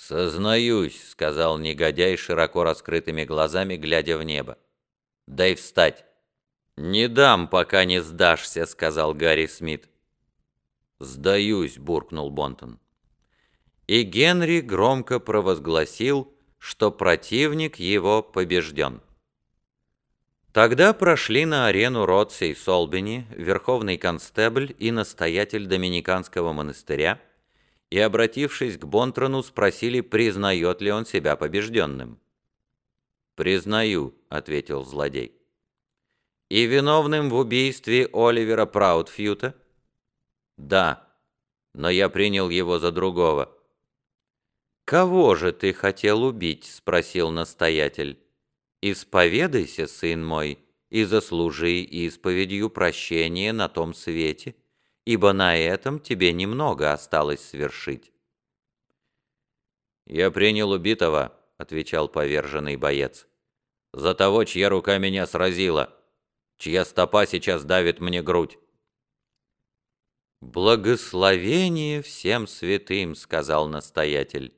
«Сознаюсь», — сказал негодяй широко раскрытыми глазами, глядя в небо. «Дай встать». «Не дам, пока не сдашься», — сказал Гарри Смит. «Сдаюсь», — буркнул Бонтон. И Генри громко провозгласил, что противник его побежден. Тогда прошли на арену Ротсей Солбини, верховный констебль и настоятель Доминиканского монастыря, и, обратившись к Бонтрону, спросили, признает ли он себя побежденным. «Признаю», — ответил злодей. «И виновным в убийстве Оливера Праудфьюта?» «Да, но я принял его за другого». «Кого же ты хотел убить?» — спросил настоятель. «Исповедайся, сын мой, и заслужи исповедью прощения на том свете, ибо на этом тебе немного осталось свершить». «Я принял убитого», — отвечал поверженный боец, «за того, чья рука меня сразила, чья стопа сейчас давит мне грудь». «Благословение всем святым», — сказал настоятель.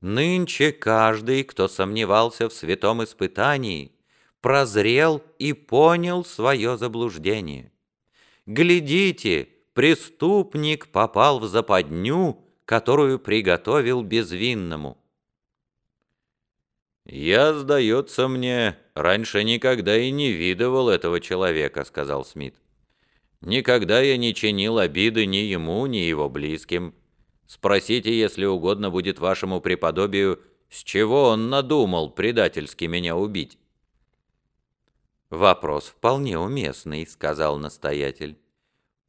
«Нынче каждый, кто сомневался в святом испытании, прозрел и понял свое заблуждение. Глядите, преступник попал в западню, которую приготовил безвинному». «Я, сдается мне, раньше никогда и не видывал этого человека», — сказал Смит. Никогда я не чинил обиды ни ему, ни его близким. Спросите, если угодно будет вашему преподобию, с чего он надумал предательски меня убить?» «Вопрос вполне уместный», — сказал настоятель.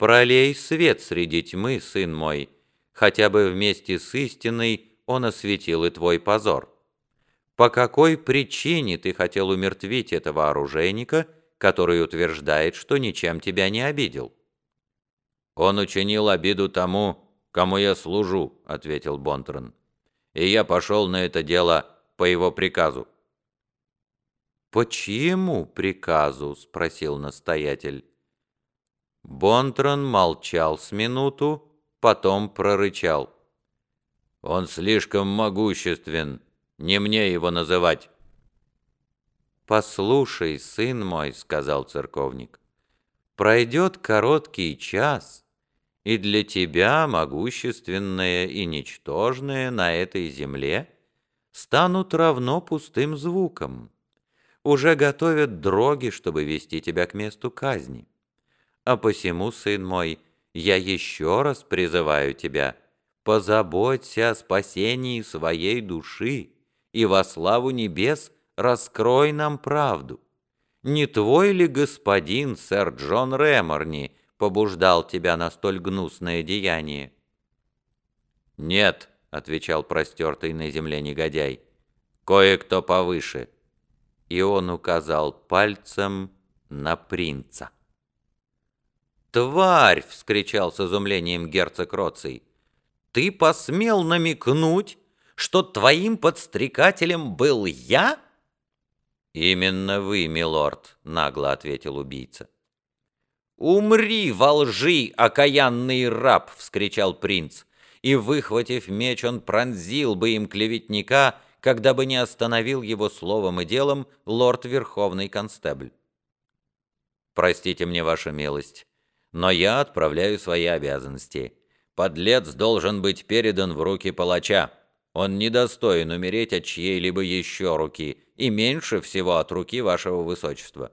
«Пролей свет среди тьмы, сын мой, хотя бы вместе с истиной он осветил и твой позор. По какой причине ты хотел умертвить этого оружейника — который утверждает, что ничем тебя не обидел». «Он учинил обиду тому, кому я служу», — ответил Бонтрон. «И я пошел на это дело по его приказу». «По чьему приказу?» — спросил настоятель. Бонтрон молчал с минуту, потом прорычал. «Он слишком могуществен, не мне его называть». «Послушай, сын мой», — сказал церковник, — «пройдет короткий час, и для тебя могущественное и ничтожное на этой земле станут равно пустым звуком. Уже готовят дроги, чтобы вести тебя к месту казни. А посему, сын мой, я еще раз призываю тебя, позаботься о спасении своей души и во славу небес — раскрой нам правду. Не твой ли господин, сэр Джон Реморни, побуждал тебя на столь гнусное деяние?» «Нет», — отвечал простертый на земле негодяй, — «кое-кто повыше». И он указал пальцем на принца. «Тварь!» — вскричал с изумлением герцог Роций. «Ты посмел намекнуть, что твоим подстрекателем был я?» «Именно вы, милорд», — нагло ответил убийца. «Умри во лжи, окаянный раб!» — вскричал принц. И, выхватив меч, он пронзил бы им клеветника, когда бы не остановил его словом и делом лорд Верховный Констебль. «Простите мне, ваша милость, но я отправляю свои обязанности. Подлец должен быть передан в руки палача. Он недостоин умереть от чьей-либо еще руки, и меньше всего от руки вашего высочества».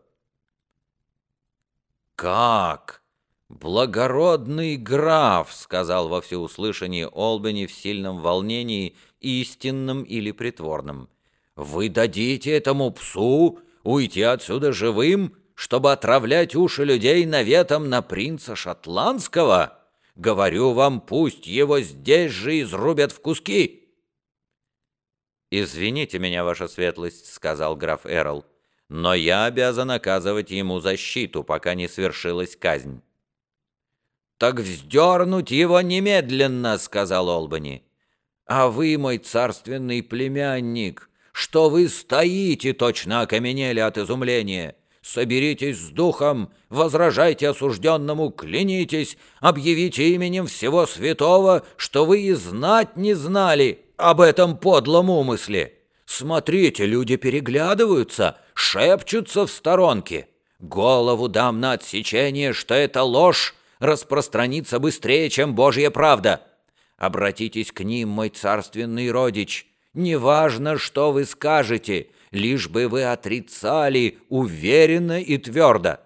«Как? Благородный граф!» — сказал во всеуслышание Олбани в сильном волнении, истинном или притворном. «Вы дадите этому псу уйти отсюда живым, чтобы отравлять уши людей наветом на принца шотландского? Говорю вам, пусть его здесь же изрубят в куски!» «Извините меня, ваша светлость», — сказал граф Эрл, «но я обязан оказывать ему защиту, пока не свершилась казнь». «Так вздернуть его немедленно», — сказал Олбани. «А вы, мой царственный племянник, что вы стоите, точно окаменели от изумления? Соберитесь с духом, возражайте осужденному, клянитесь, объявите именем всего святого, что вы и знать не знали». об этом подлом умысле? Смотрите, люди переглядываются, шепчутся в сторонке. Голову дам на отсечение, что это ложь распространится быстрее, чем Божья правда. Обратитесь к ним, мой царственный родич. Неважно, что вы скажете, лишь бы вы отрицали уверенно и твердо.